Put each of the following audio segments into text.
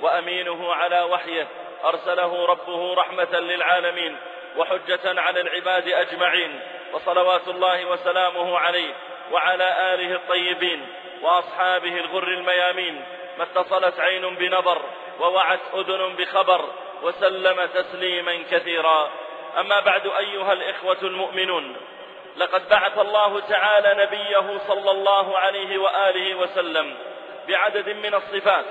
وأمينه على وحيه أرسله ربه رحمة للعالمين وحجة على العباد أجمعين وصلوات الله وسلامه عليه وعلى آله الطيبين وأصحابه الغر الميامين ما اتصلت عين بنظر ووعت أذن بخبر وسلم تسليما كثيرا. أما بعد أيها الإخوة المؤمنون لقد بعث الله تعالى نبيه صلى الله عليه وآله وسلم بعدد من الصفات.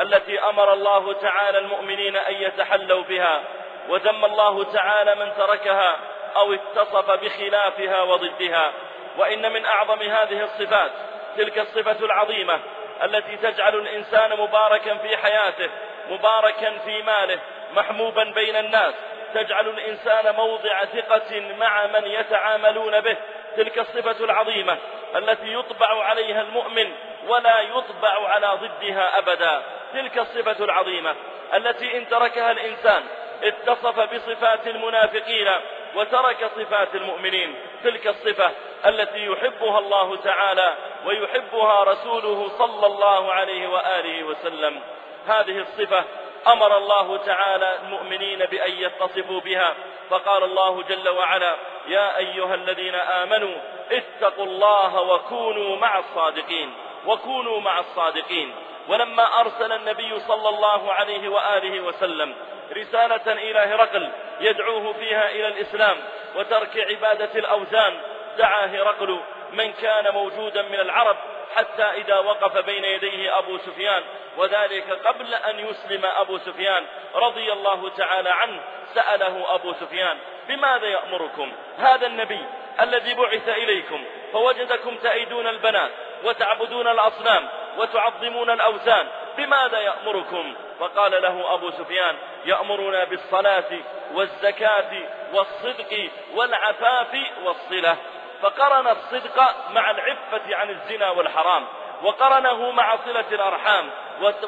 التي أمر الله تعالى المؤمنين أن يتحلوا بها وذم الله تعالى من تركها أو اتصف بخلافها وضدها. وإن من أعظم هذه الصفات تلك الصفة العظيمة التي تجعل الإنسان مباركا في حياته مباركا في ماله محموبا بين الناس تجعل الإنسان موضع ثقة مع من يتعاملون به. تلك الصفة العظيمة التي يطبع عليها المؤمن ولا يطبع على ضدها أبدا. تلك الصفة العظيمة التي إن تركها الإنسان اتصف بصفات المنافقين وترك صفات المؤمنين. تلك الصفة التي يحبها الله تعالى ويحبها رسوله صلى الله عليه وآله وسلم. هذه الصفة أمر الله تعالى المؤمنين بأن يتصفوا بها. فقال الله جل وعلا يا أيها الذين آمنوا اتقوا الله وكونوا مع الصادقين. وكونوا مع الصادقين. ولما أرسل النبي صلى الله عليه وآله وسلم رسالة إلى هرقل يدعوه فيها إلى الإسلام وترك عبادة الأوثان دعا هرقل من كان موجودا من العرب حتى إذا وقف بين يديه أبو سفيان وذلك قبل أن يسلم أبو سفيان رضي الله تعالى عنه سأله أبو سفيان بماذا يأمركم؟ هذا النبي الذي بعث إليكم فوجدكم تأيدون البنات وتعبدون الأصنام وتعظمون الأوثان بماذا يأمركم؟ فقال له أبو سفيان يأمرنا بالصلاة والزكاة والصدق والعفاف والصلة. فقرن الصدق مع العفة عن الزنا والحرام وقرنه مع صلة الأرحام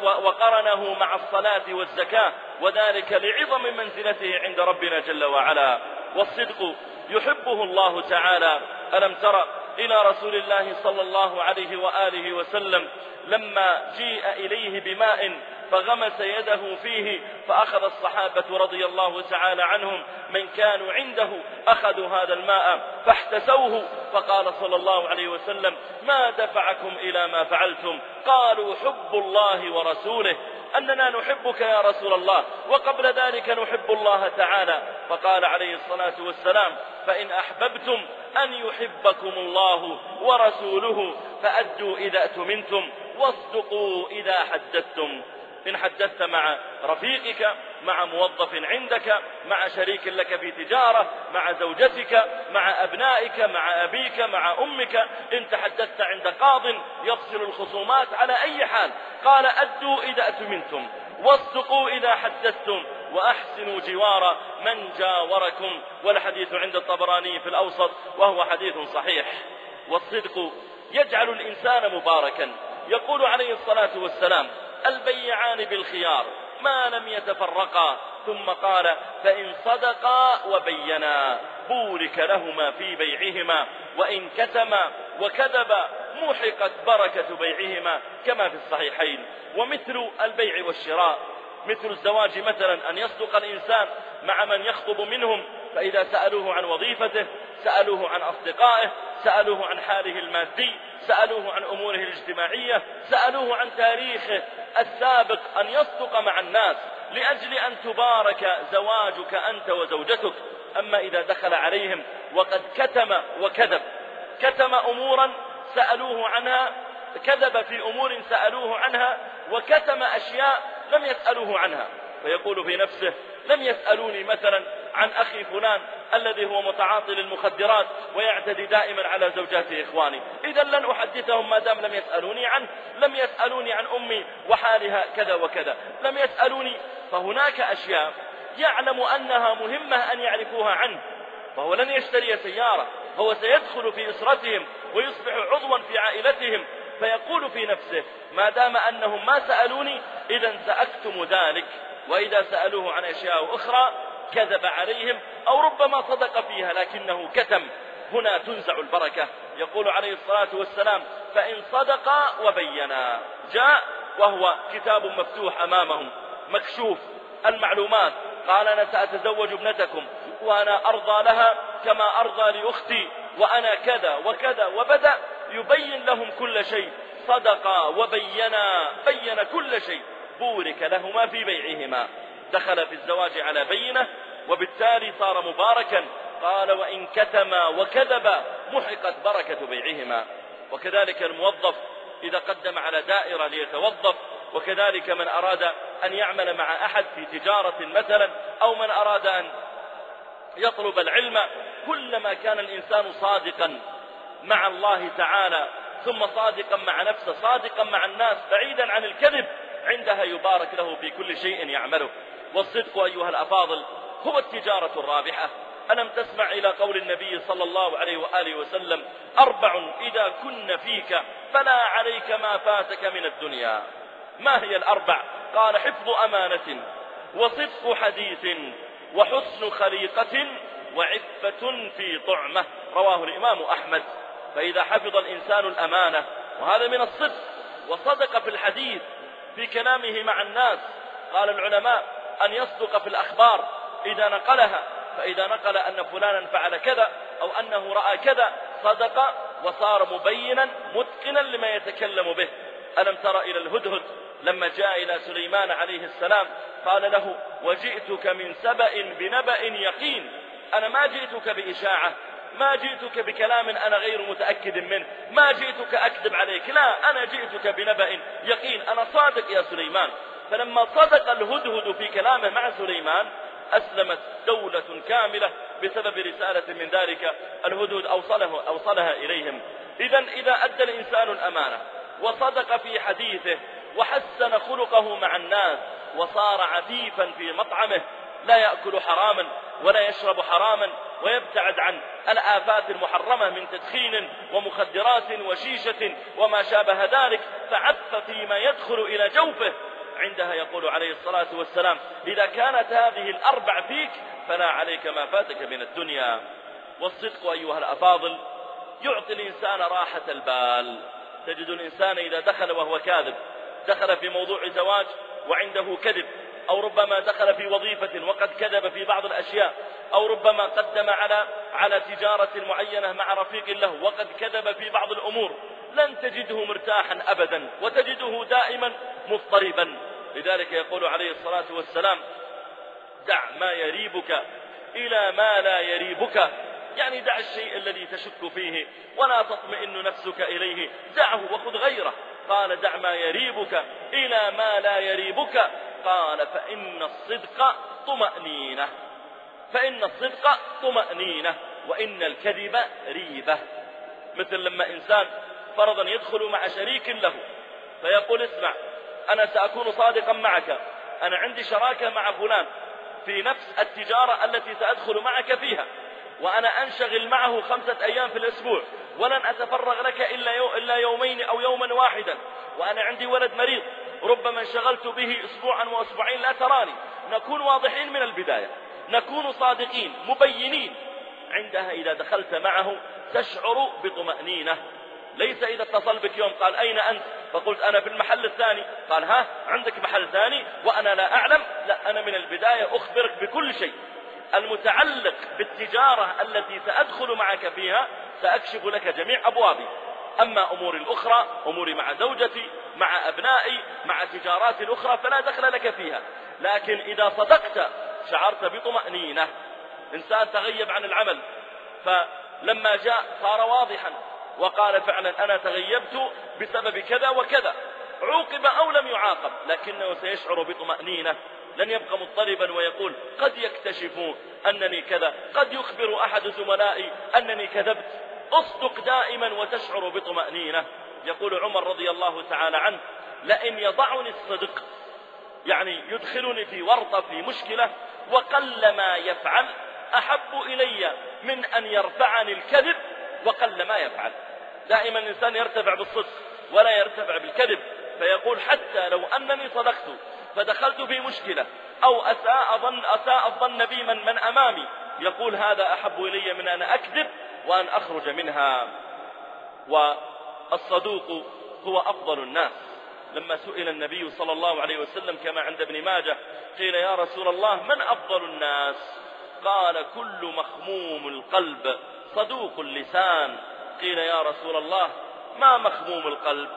وقرنه مع الصلاة والزكاة وذلك لعظم منزلته عند ربنا جل وعلا. والصدق يحبه الله تعالى. ألم ترى إلى رسول الله صلى الله عليه وآله وسلم. لما جيء إليه بماء فغمس يده فيه فأخذ الصحابة رضي الله تعالى عنهم من كانوا عنده أخذوا هذا الماء فاحتسوه. فقال صلى الله عليه وسلم ما دفعكم إلى ما فعلتم؟ قالوا حب الله ورسوله. أننا نحبك يا رسول الله وقبل ذلك نحب الله تعالى. فقال عليه الصلاة والسلام فإن أحببتم أن يحبكم الله ورسوله فأدوا إذا أتمنتم واصدقوا إذا حدثتم. إن حدثت مع رفيقك مع موظف عندك مع شريك لك في تجارة مع زوجتك مع أبنائك مع أبيك مع أمك. إن تحدثت عند قاض يفصل الخصومات على أي حال. قال أدوا إذا أتمنتم واصدقوا إذا حدثتم وأحسنوا جوار من جاوركم. والحديث عند الطبراني في الأوسط وهو حديث صحيح. والصدق يجعل الإنسان مباركا. يقول عليه الصلاة والسلام البيعان بالخيار ما لم يتفرقا. ثم قال فإن صدقا وبينا بورك لهما في بيعهما وإن كتما وكذبا محقت بركة بيعهما كما في الصحيحين. ومثل البيع والشراء مثل الزواج مثلا أن يصدق الإنسان مع من يخطب منهم فإذا سألوه عن وظيفته سألوه عن أصدقائه سألوه عن حاله المادي سألوه عن أموره الاجتماعية سألوه عن تاريخه السابق أن يصدق مع الناس لأجل أن تبارك زواجك أنت وزوجتك. أما إذا دخل عليهم وقد كتم وكذب كتم أمورا سألوه عنها كذب في أمور سألوه عنها وكتم أشياء لم يسألوه عنها. فيقول في نفسه لم يسألوني مثلا عن أخي فلان الذي هو متعاطي للمخدرات ويعتدي دائما على زوجات إخواني. إذا لن أحدثهم ما دام لم يسألوني عنه لم يسألوني عن أمي وحالها كذا وكذا. لم يسألوني فهناك أشياء يعلم أنها مهمة أن يعرفوها عنه. فهو لن يشتري سيارة هو سيدخل في إسرتهم ويصبح عضوا في عائلتهم. فيقول في نفسه ما دام أنهم ما سألوني إذا سأكتم ذلك. وإذا سألوه عن أشياء أخرى كذب عليهم أو ربما صدق فيها لكنه كتم. هنا تنزع البركة. يقول عليه الصلاة والسلام فإن صدقا وبينا. جاء وهو كتاب مفتوح أمامهم مكشوف. المعلومات قال أنا سأتزوج ابنتكم وأنا أرضى لها كما أرضى لأختي وأنا كذا وكذا وبدأ يبين لهم كل شيء. صدقا وبينا بين كل شيء. بورك لهما في بيعهما. دخل في الزواج على بينة وبالتالي صار مباركا. قال وإن كتما وكذبا محقت بركة بيعهما. وكذلك الموظف إذا قدم على دائرة ليتوظف وكذلك من أراد أن يعمل مع أحد في تجارة مثلا أو من أراد أن يطلب العلم. كلما كان الإنسان صادقا مع الله تعالى ثم صادقا مع نفسه صادقا مع الناس بعيدا عن الكذب عندها يبارك له في كل شيء يعمله. والصدق أيها الأفاضل هو التجارة الرابحة. ألم تسمع إلى قول النبي صلى الله عليه وآله وسلم أربع إذا كن فيك فلا عليك ما فاتك من الدنيا. ما هي الأربع؟ قال حفظ أمانة وصدق حديث وحسن خليقة وعفة في طعمة. رواه الإمام أحمد. فإذا حفظ الإنسان الأمانة وهذا من الصدق وصدق في الحديث في كلامه مع الناس. قال العلماء أن يصدق في الأخبار إذا نقلها فإذا نقل أن فلانا فعل كذا أو أنه رأى كذا صدق وصار مبينا متقنا لما يتكلم به. ألم تر إلى الهدهد؟ لما جاء إلى سليمان عليه السلام قال له وجئتك من سبأ بنبأ يقين. أنا ما جئتك بإشاعة ما جئتك بكلام أنا غير متأكد منه ما جئتك أكذب عليك لا أنا جئتك بنبأ يقين. أنا صادق يا سليمان. فلما صدق الهدهد في كلامه مع سليمان أسلمت دولة كاملة بسبب رسالة من ذلك الهدهد أوصله أوصلها إليهم. إذا إذا أدى الإنسان الأمانة وصدق في حديثه وحسن خلقه مع الناس وصار عفيفا في مطعمه لا يأكل حراما ولا يشرب حراما ويبتعد عن الآفات المحرمة من تدخين ومخدرات وشيشة وما شابه ذلك فعف فيما يدخل إلى جوفه. عندها يقول عليه الصلاة والسلام إذا كانت هذه الأربع فيك فلا عليك ما فاتك من الدنيا. والصدق أيها الأفاضل يعطي الإنسان راحة البال. تجد الإنسان إذا دخل وهو كاذب دخل في موضوع زواج وعنده كذب أو ربما دخل في وظيفة وقد كذب في بعض الأشياء أو ربما قدم على على تجارة معينة مع رفيق له وقد كذب في بعض الأمور. لن تجده مرتاحا أبدا وتجده دائما مضطربا. لذلك يقول عليه الصلاة والسلام دع ما يريبك إلى ما لا يريبك. يعني دع الشيء الذي تشك فيه ولا تطمئن نفسك إليه. دعه وخذ غيره. قال دع ما يريبك إلى ما لا يريبك. قال فإن الصدق طمأنينة. فإن الصدق طمأنينة. وإن الكذب ريبة. مثل لما إنسان فرضا يدخل مع شريك له فيقول اسمع أنا سأكون صادقا معك أنا عندي شراكة مع فلان في نفس التجارة التي سأدخل معك فيها وأنا أنشغل معه خمسة أيام في الأسبوع ولن أتفرغ لك إلا, إلا يومين أو يوما واحدا وأنا عندي ولد مريض ربما انشغلت به أسبوعا وأسبوعين لا تراني نكون واضحين من البداية نكون صادقين مبينين عندها إذا دخلت معه تشعر بطمأنينة. ليس إذا اتصل بك يوم؟ قال أين أنت؟ فقلت أنا في المحل الثاني. قال ها عندك محل ثاني؟ وأنا لا أعلم. لا أنا من البداية أخبرك بكل شيء. المتعلق بالتجارة التي سأدخل معك فيها سأكشف لك جميع أبوابي. أما أموري الأخرى أموري مع زوجتي مع أبنائي مع تجارات أخرى فلا دخل لك فيها. لكن إذا صدقت شعرت بطمأنينة. إنسان تغيب عن العمل. فلما جاء صار واضحا. وقال فعلا أنا تغيبت بسبب كذا وكذا. عوقب أو لم يعاقب لكنه سيشعر بطمأنينة. لن يبقى مضطربا ويقول قد يكتشفون أنني كذا قد يخبر أحد زملائي أنني كذبت. أصدق دائما وتشعر بطمأنينة. يقول عمر رضي الله تعالى عنه لئن يضعني الصدق يعني يدخلني في ورطة في مشكلة وقل ما يفعل أحب إلي من أن يرفعني الكذب وقل ما يفعل. دائما الإنسان يرتفع بالصدق ولا يرتفع بالكذب فيقول حتى لو أنني صدقت فدخلت في مشكلة أو أساء ظن أساء الظن بي من, من أمامي يقول هذا أحب إلي من أن أكذب وأن أخرج منها. والصدوق هو أفضل الناس. لما سئل النبي صلى الله عليه وسلم كما عند ابن ماجه قيل يا رسول الله من أفضل الناس؟ قال كل مخموم القلب. صدوق اللسان. قيل يا رسول الله ما مخموم القلب؟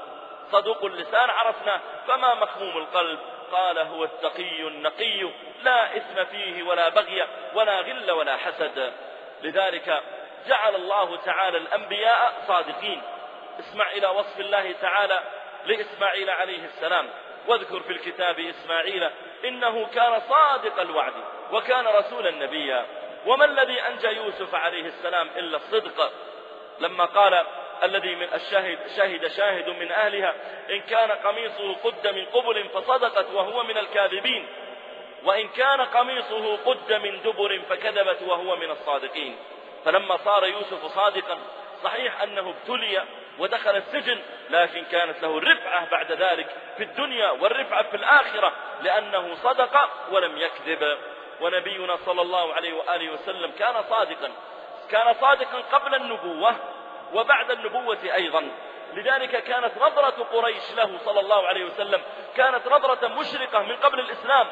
صدوق اللسان عرفنا فما مخموم القلب؟ قال هو التقي النقي لا إثم فيه ولا بغي ولا غل ولا حسد. لذلك جعل الله تعالى الأنبياء صادقين. اسمع إلى وصف الله تعالى لإسماعيل عليه السلام. واذكر في الكتاب إسماعيل إنه كان صادق الوعد وكان رسولا نبيا. وما الذي أنجى يوسف عليه السلام إلا الصدق؟ لما قال الذي من الشاهد شاهد شاهد من أهلها إن كان قميصه قد من قبل فصدقت وهو من الكاذبين. وإن كان قميصه قد من دبر فكذبت وهو من الصادقين. فلما صار يوسف صادقا صحيح أنه ابتلي ودخل السجن لكن كانت له الرفعة بعد ذلك في الدنيا والرفعة في الآخرة لأنه صدق ولم يكذب. ونبينا صلى الله عليه وآله وسلم كان صادقا. كان صادقا قبل النبوة وبعد النبوة أيضا. لذلك كانت نظرة قريش له صلى الله عليه وسلم كانت نظرة مشرقة من قبل الإسلام.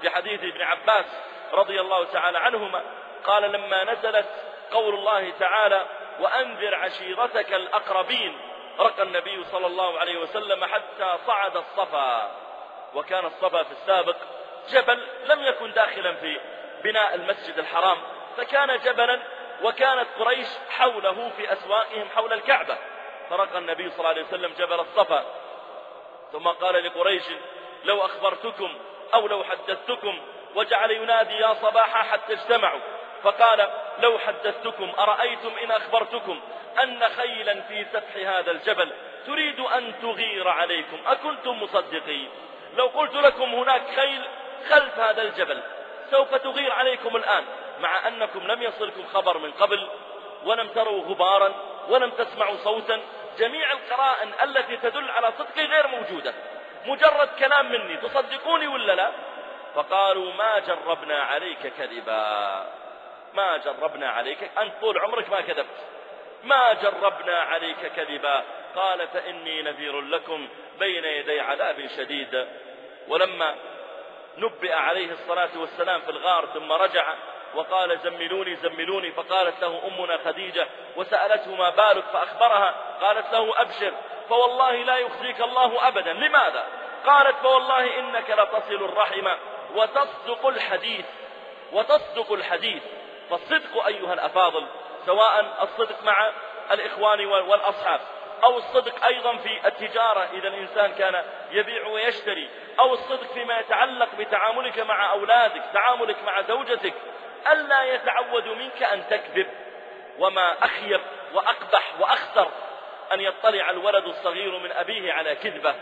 في حديث ابن عباس رضي الله تعالى عنهما قال لما نزلت قول الله تعالى وأنذر عشيرتك الأقربين رقى النبي صلى الله عليه وسلم حتى صعد الصفا. وكان الصفا في السابق جبل لم يكن داخلا في بناء المسجد الحرام فكان جبلا وكانت قريش حوله في أسواقهم حول الكعبة. فرقى النبي صلى الله عليه وسلم جبل الصفا. ثم قال لقريش لو أخبرتكم أو لو حدثتكم وجعل ينادي يا صباحا حتى اجتمعوا. فقال لو حدثتكم أرأيتم إن أخبرتكم أن خيلا في سفح هذا الجبل تريد أن تغير عليكم. أكنتم مصدقين. لو قلت لكم هناك خيل خلف هذا الجبل. سوف تغير عليكم الآن مع أنكم لم يصلكم خبر من قبل ولم تروا غبارا ولم تسمعوا صوتا. جميع القرائن التي تدل على صدقي غير موجودة. مجرد كلام مني تصدقوني ولا لا؟ فقالوا ما جربنا عليك كذبا. ما جربنا عليك أنت طول عمرك ما كذبت. ما جربنا عليك كذبا. قال فإني نذير لكم بين يدي عذاب شديد. ولما نبئ عليه الصلاة والسلام في الغار ثم رجع وقال زملوني زملوني. فقالت له أمنا خديجة وسألته ما بالك فأخبرها. قالت له أبشر فوالله لا يخزيك الله أبدا. لماذا؟ قالت فوالله إنك لتصل الرحم وتصدق الحديث وتصدق الحديث. فالصدق أيها الأفاضل سواء الصدق مع الإخوان والأصحاب. أو الصدق أيضا في التجارة إذا الإنسان كان يبيع ويشتري. أو الصدق فيما يتعلق بتعاملك مع أولادك تعاملك مع زوجتك. ألا يتعود منك أن تكذب وما أخيب وأقبح وأخطر أن يطلع الولد الصغير من أبيه على كذبة.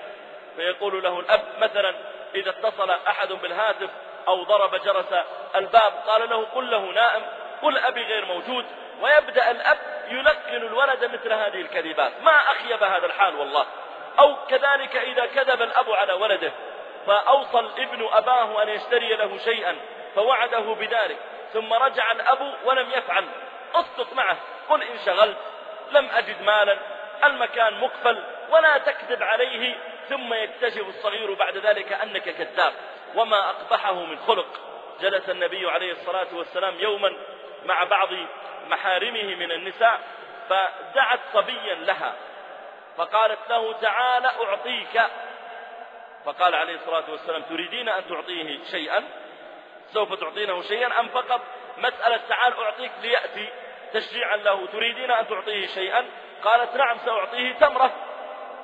فيقول له الأب مثلا إذا اتصل أحد بالهاتف أو ضرب جرس الباب قال له قل له نائم قل أبي غير موجود. ويبدأ الأب يلقن الولد مثل هذه الكذبات. ما أخيب هذا الحال والله. أو كذلك إذا كذب الأب على ولده فأوصى الابن أباه أن يشتري له شيئا فوعده بذلك. ثم رجع الأب ولم يفعل. اصدق معه. قل إن شغلت لم أجد مالا المكان مقفل ولا تكذب عليه. ثم يكتشف الصغير بعد ذلك أنك كذاب. وما أقبحه من خلق. جلس النبي عليه الصلاة والسلام يوما مع بعض محارمه من النساء فدعت صبيا لها فقالت له تعال أعطيك. فقال عليه الصلاة والسلام تريدين أن تعطيه شيئا؟ سوف تعطينه شيئا أم فقط مسألة تعال أعطيك ليأتي تشجيعا له تريدين أن تعطيه شيئا؟ قالت نعم سأعطيه تمرة.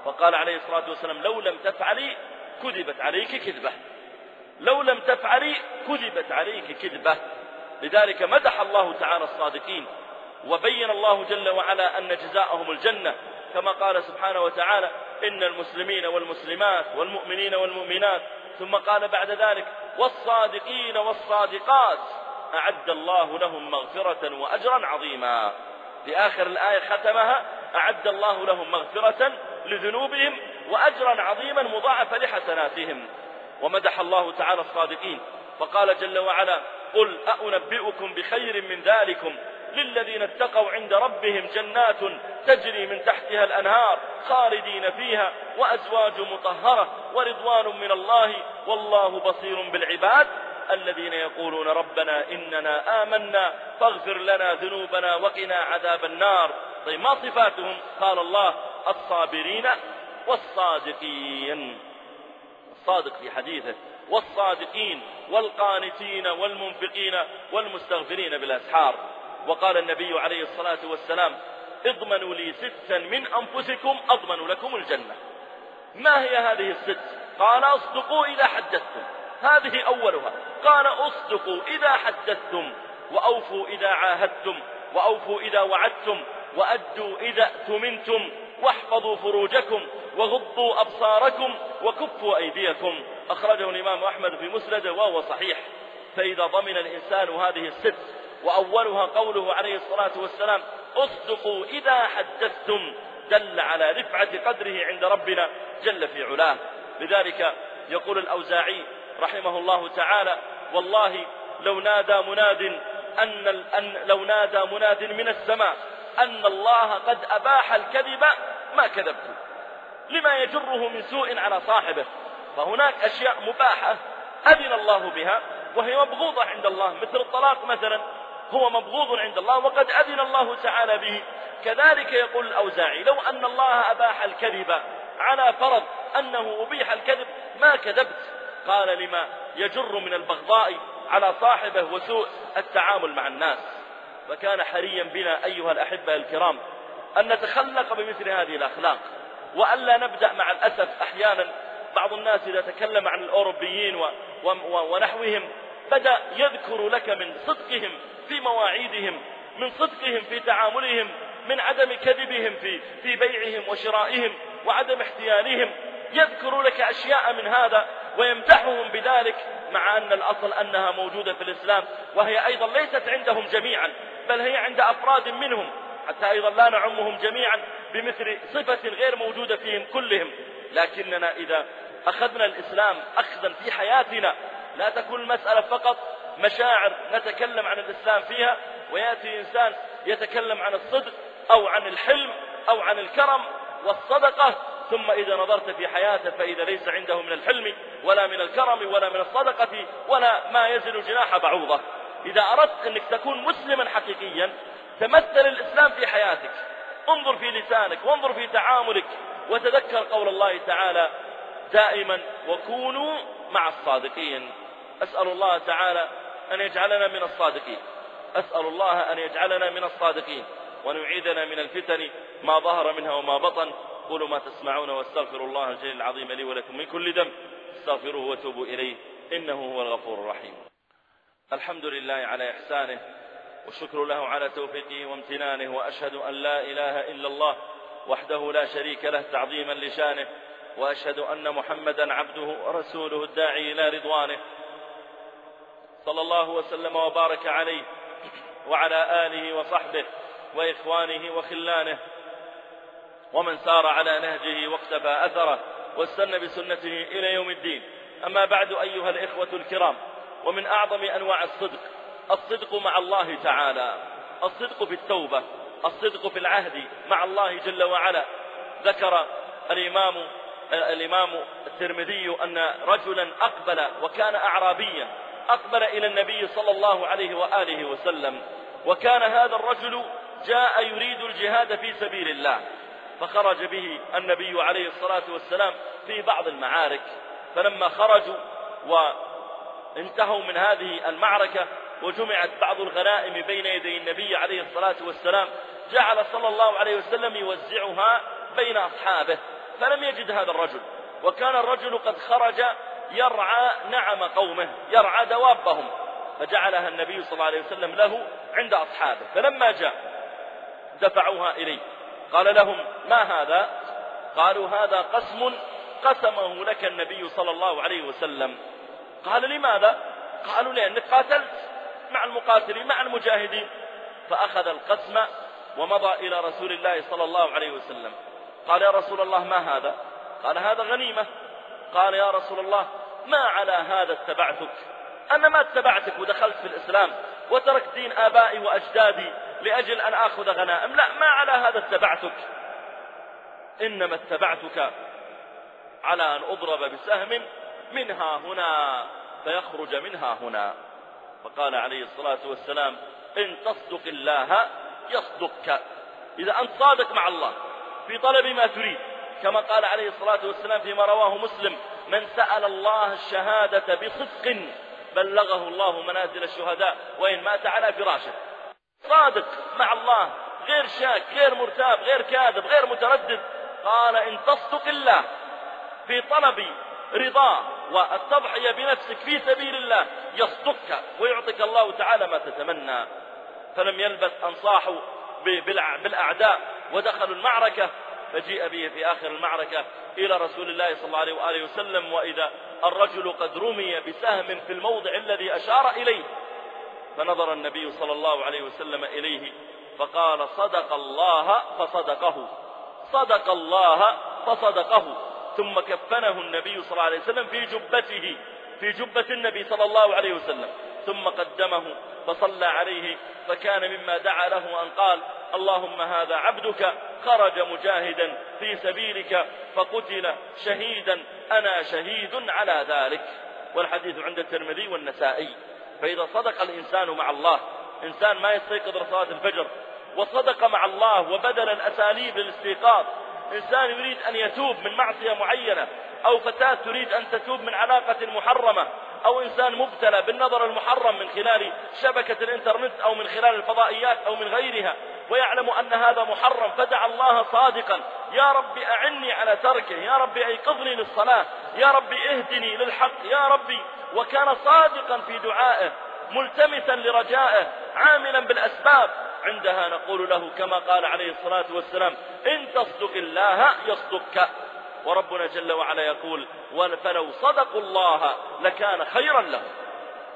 فقال عليه الصلاة والسلام لو لم تفعلي كذبت عليك كذبة. لو لم تفعلي كذبت عليك كذبة. لذلك مدح الله تعالى الصادقين وبين الله جل وعلا أن جزاءهم الجنة. كما قال سبحانه وتعالى إن المسلمين والمسلمات والمؤمنين والمؤمنات ثم قال بعد ذلك والصادقين والصادقات أعد الله لهم مغفرة وأجرا عظيما. في آخر الآية ختمها أعد الله لهم مغفرة لذنوبهم وأجرا عظيما مضاعفا لحسناتهم. ومدح الله تعالى الصادقين فقال جل وعلا قل أأنبئكم بخير من ذلكم للذين اتقوا عند ربهم جنات تجري من تحتها الأنهار خالدين فيها وأزواج مطهرة ورضوان من الله والله بصير بالعباد الذين يقولون ربنا إننا آمنا فاغفر لنا ذنوبنا وقنا عذاب النار. طيب ما صفاتهم؟ قال الله الصابرين والصادقين. الصادق في حديثه والصادقين والقانتين والمنفقين والمستغفرين بالأسحار. وقال النبي عليه الصلاة والسلام اضمنوا لي ستا من أنفسكم أضمن لكم الجنة. ما هي هذه الست؟ قال اصدقوا إذا حدثتم. هذه أولها. قال اصدقوا إذا حدثتم وأوفوا إذا عاهدتم وأوفوا إذا وعدتم وأدوا إذا اؤتمنتم واحفظوا فروجكم وغضوا أبصاركم وكفوا أيديكم. أخرجه الإمام أحمد في مسنده وهو صحيح. فإذا ضمن الإنسان هذه الست وأولها قوله عليه الصلاة والسلام أصدقوا إذا حدثتم دل على رفعة قدره عند ربنا جل في علاه. لذلك يقول الأوزاعي رحمه الله تعالى والله لو نادى مناد أن, أن لو نادى مناد من السماء أن الله قد أباح الكذب ما كذبت. لما يجره من سوء على صاحبه؟ فهناك أشياء مباحة أذن الله بها وهي مبغوضة عند الله مثل الطلاق مثلا هو مبغوض عند الله وقد أذن الله تعالى به. كذلك يقول الأوزاعي لو أن الله أباح الكذب على فرض أنه أبيح الكذب ما كذبت؟ قال لما يجر من البغضاء على صاحبه وسوء التعامل مع الناس. فكان حريا بنا أيها الأحبة الكرام أن نتخلق بمثل هذه الأخلاق وألا نبدأ مع الأسف أحيانا بعض الناس إذا تكلم عن الأوروبيين. ونحوهم بدأ يذكر لك من صدقهم في مواعيدهم من صدقهم في تعاملهم من عدم كذبهم في في بيعهم وشرائهم وعدم احتيالهم يذكر لك أشياء من هذا ويمدحهم بذلك مع أن الأصل أنها موجودة في الإسلام وهي أيضا ليست عندهم جميعا بل هي عند أفراد منهم حتى أيضا لا نعمهم جميعا بمثل صفة غير موجودة فيهم كلهم لكننا إذا أخذنا الإسلام أخذا في حياتنا. لا تكون المسألة فقط مشاعر نتكلم عن الإسلام فيها ويأتي إنسان يتكلم عن الصدق أو عن الحلم أو عن الكرم والصدقة ثم إذا نظرت في حياته فإذا ليس عنده من الحلم ولا من الكرم ولا من الصدقة ولا ما يزن جناح بعوضة. إذا أردت أنك تكون مسلما حقيقيا تمثل الإسلام في حياتك. انظر في لسانك وانظر في تعاملك وتذكر قول الله تعالى دائما وكونوا مع الصادقين. أسأل الله تعالى أن يجعلنا من الصادقين. أسأل الله أن يجعلنا من الصادقين. ونعيدنا من الفتن ما ظهر منها وما بطن. قولوا ما تسمعون واستغفروا الله الجليل العظيم لي ولكم من كل ذنب. استغفروه وتوبوا إليه. إنه هو الغفور الرحيم. الحمد لله على إحسانه والشكر له على توفيقه وامتنانه وأشهد أن لا إله إلا الله وحده لا شريك له تعظيما لشانه وأشهد أن محمدا عبده ورسوله الداعي إلى رضوانه. صلى الله وسلم وبارك عليه وعلى آله وصحبه وإخوانه وخلانه. ومن سار على نهجه واقتفى أثره واستنى بسنته إلى يوم الدين. أما بعد أيها الإخوة الكرام ومن أعظم أنواع الصدق الصدق مع الله تعالى الصدق في التوبة الصدق في العهد مع الله جل وعلا. ذكر الإمام الإمام الترمذي أن رجلا أقبل وكان أعرابيا أقبل إلى النبي صلى الله عليه وآله وسلم. وكان هذا الرجل جاء يريد الجهاد في سبيل الله فخرج به النبي عليه الصلاة والسلام في بعض المعارك. فلما خرجوا وانتهوا من هذه المعركة وجمعت بعض الغنائم بين يدي النبي عليه الصلاة والسلام جعل صلى الله عليه وسلم يوزعها بين أصحابه. فلم يجد هذا الرجل. وكان الرجل قد خرج يرعى نعم قومه يرعى دوابهم. فجعلها النبي صلى الله عليه وسلم له عند أصحابه. فلما جاء دفعوها إليه. قال لهم ما هذا؟ قالوا هذا قسم قسمه لك النبي صلى الله عليه وسلم. قال لماذا؟ قالوا لأنك قاتلت مع المقاتلين مع المجاهدين. فأخذ القسم ومضى إلى رسول الله صلى الله عليه وسلم. قال يا رسول الله ما هذا؟ قال هذا غنيمة. قال يا رسول الله ما على هذا اتبعتك؟ أنا ما اتبعتك ودخلت في الإسلام وتركت دين آبائي وأجدادي لأجل أن آخذ غنائم. لا ما على هذا اتبعتك. إنما اتبعتك على أن أضرب بسهم منها هنا فيخرج منها هنا. فقال عليه الصلاة والسلام إن تصدق الله يصدقك. إذا أنت صادق مع الله في طلب ما تريد. كما قال عليه الصلاة والسلام فيما رواه مسلم من سأل الله الشهادة بصدق بلغه الله منازل الشهداء وإن مات على فراشه. صادق مع الله غير شاك غير مرتاب غير كاذب غير متردد. قال إن تصدق الله في طلب رضاه والتضحية بنفسك في سبيل الله يصدقك ويعطيك الله تعالى ما تتمنى. فلم يلبث أن صاحوا بالأعداء. ودخلوا المعركة فجيء به في آخر المعركة إلى رسول الله صلى الله عليه وآله وسلم وإذا الرجل قد رمي بسهم في الموضع الذي أشار إليه فنظر النبي صلى الله عليه وسلم إليه فقال صدق الله فصدقه صدق الله فصدقه. ثم كفنه النبي صلى الله عليه وسلم في جبته في جبة النبي صلى الله عليه وسلم ثم قدمه فصلى عليه فكان مما دعا له أن قال اللهم هذا عبدك خرج مجاهدا في سبيلك فقتل شهيدا أنا شهيد على ذلك. والحديث عند الترمذي والنسائي. فإذا صدق الإنسان مع الله إنسان ما يستيقظ لصلاة الفجر وصدق مع الله وبذل الأساليب للاستيقاظ إنسان يريد أن يتوب من معصية معينة أو فتاة تريد أن تتوب من علاقة محرمة أو إنسان مبتلى بالنظر المحرم من خلال شبكة الإنترنت أو من خلال الفضائيات أو من غيرها ويعلم أن هذا محرم فدع الله صادقا. يا رب أعني على تركه يا رب أيقظني للصلاة يا رب اهدني للحق يا ربي. وكان صادقا في دعائه ملتمسا لرجائه عاملا بالأسباب. عندها نقول له كما قال عليه الصلاة والسلام إن تصدق الله يصدقك. وربنا جل وعلا يقول فلو صدقوا الله لكان خيرا لهم.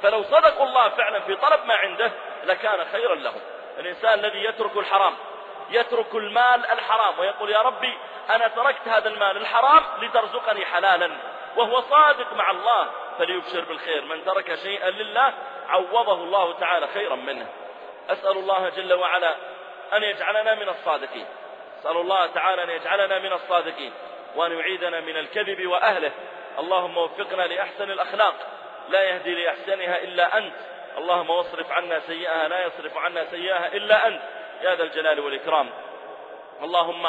فلو صدقوا الله فعلا في طلب ما عنده لكان خيرا لهم. الإنسان الذي يترك الحرام يترك المال الحرام ويقول يا ربي أنا تركت هذا المال الحرام لترزقني حلالا وهو صادق مع الله فليبشر بالخير. من ترك شيئا لله عوضه الله تعالى خيرا منه. أسأل الله جل وعلا أن يجعلنا من الصادقين. أسأل الله تعالى أن يجعلنا من الصادقين. وأن يعيذنا من الكذب وأهله. اللهم وفقنا لأحسن الأخلاق. لا يهدي لأحسنها إلا أنت. اللهم واصرف عنا سيئها. لا يصرف عنا سيئها إلا أنت. يا ذا الجلال والإكرام. اللهم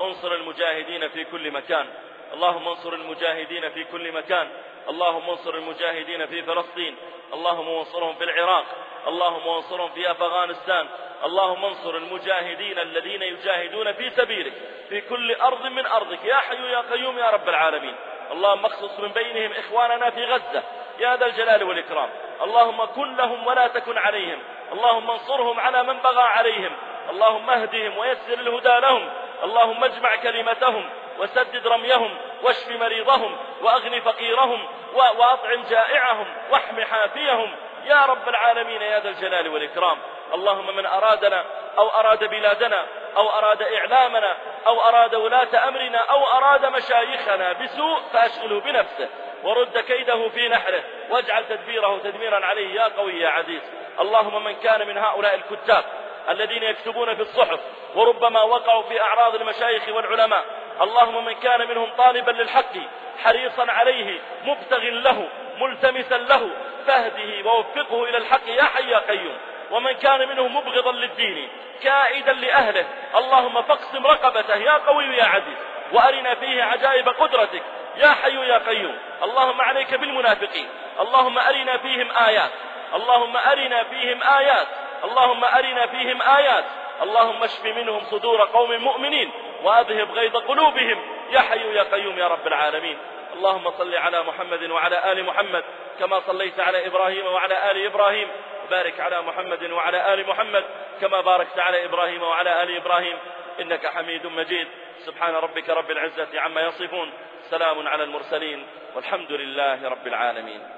انصر المجاهدين في كل مكان. اللهم انصر المجاهدين في كل مكان. اللهم انصر المجاهدين في فلسطين. اللهم انصرهم في العراق. اللهم انصرهم في أفغانستان. اللهم انصر المجاهدين الذين يجاهدون في سبيلك في كل أرض من أرضك يا حي يا قيوم يا رب العالمين. اللهم اخصص من بينهم إخواننا في غزة يا ذا الجلال والإكرام. اللهم كن لهم ولا تكن عليهم. اللهم انصرهم على من بغى عليهم. اللهم اهدهم ويسر الهدى لهم. اللهم اجمع كلمتهم وسدد رميهم واشف مريضهم وأغن فقيرهم وأطعم جائعهم واحم حافيهم. يا رب العالمين يا ذا الجلال والإكرام. اللهم من أرادنا أو أراد بلادنا أو أراد إعلامنا أو أراد ولاة أمرنا أو أراد مشايخنا بسوء فأشغله بنفسه ورد كيده في نحره واجعل تدبيره تدميرا عليه يا قوي يا عزيز. اللهم من كان من هؤلاء الكتاب الذين يكتبون في الصحف وربما وقعوا في أعراض المشايخ والعلماء. اللهم من كان منهم طالبا للحق حريصا عليه مبتغ له ملتمسا له فاهده ووفقه إلى الحق يا حي يا قيوم. ومن كان منهم مبغضا للدين كائدا لأهله اللهم فاقسم رقبته يا قوي يا عزيز وأرنا فيه عجائب قدرتك يا حي يا قيوم اللهم عليك بالمنافقين اللهم أرنا فيهم آيات اللهم أرنا فيهم آيات اللهم أرنا فيهم آيات اللهم اشف منهم صدور قوم مؤمنين وأذهب غيظ قلوبهم يا حي يا قيوم يا رب العالمين. اللهم صل على محمد وعلى آل محمد كما صليت على إبراهيم وعلى آل إبراهيم وبارك على محمد وعلى آل محمد كما باركت على إبراهيم وعلى آل إبراهيم إنك حميد مجيد سبحان ربك رب العزة عما يصفون سلام على المرسلين والحمد لله رب العالمين